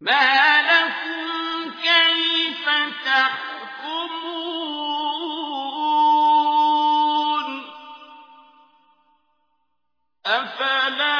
ما لكم كيف تحكمون أفلا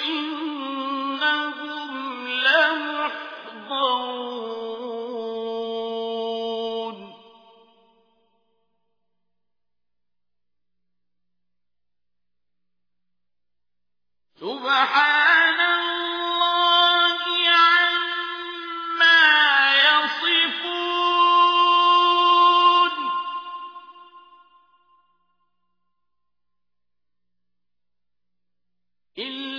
وإنهم لمحضرون. سبحان إلا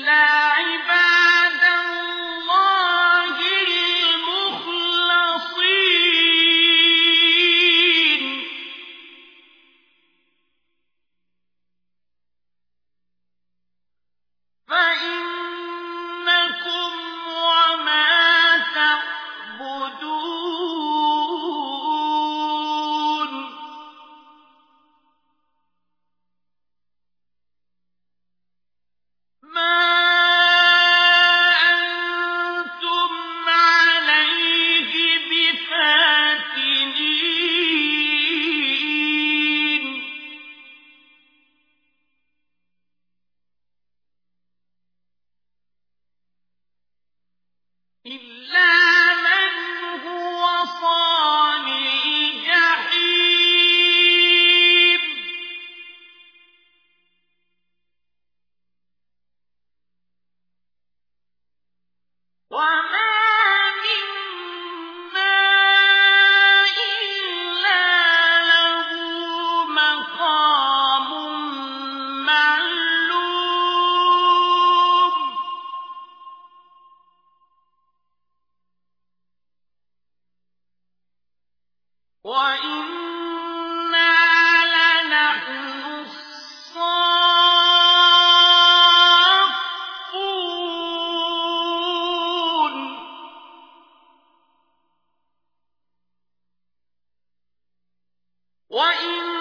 欢迎。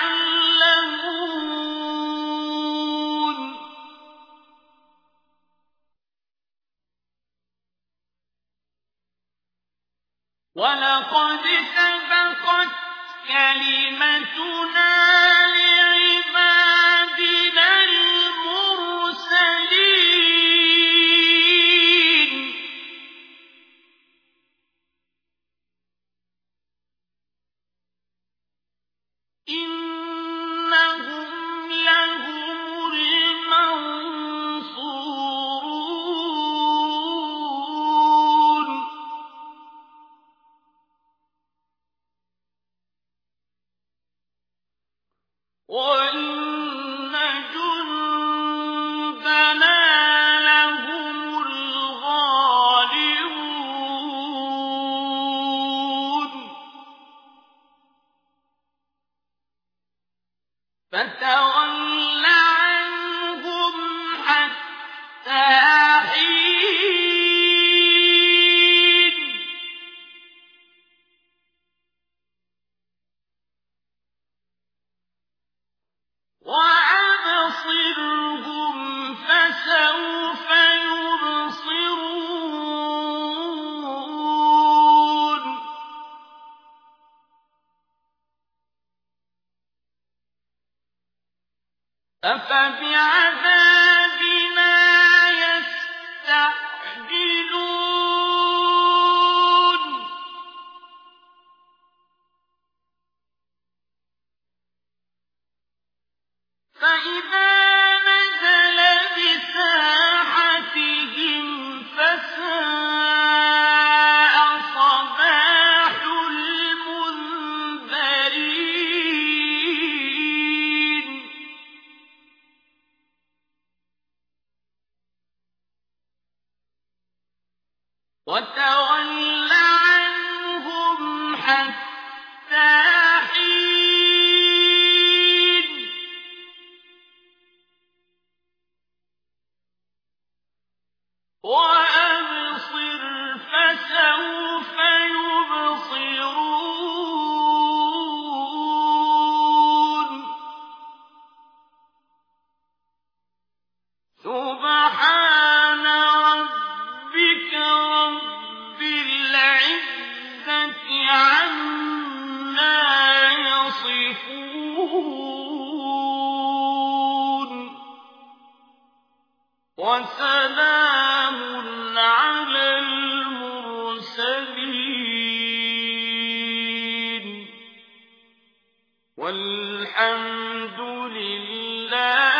ولقد سبقت كلمتنا لعبادنا أفبعذابنا يستعجلون. وتول وسلام على المرسلين والحمد لله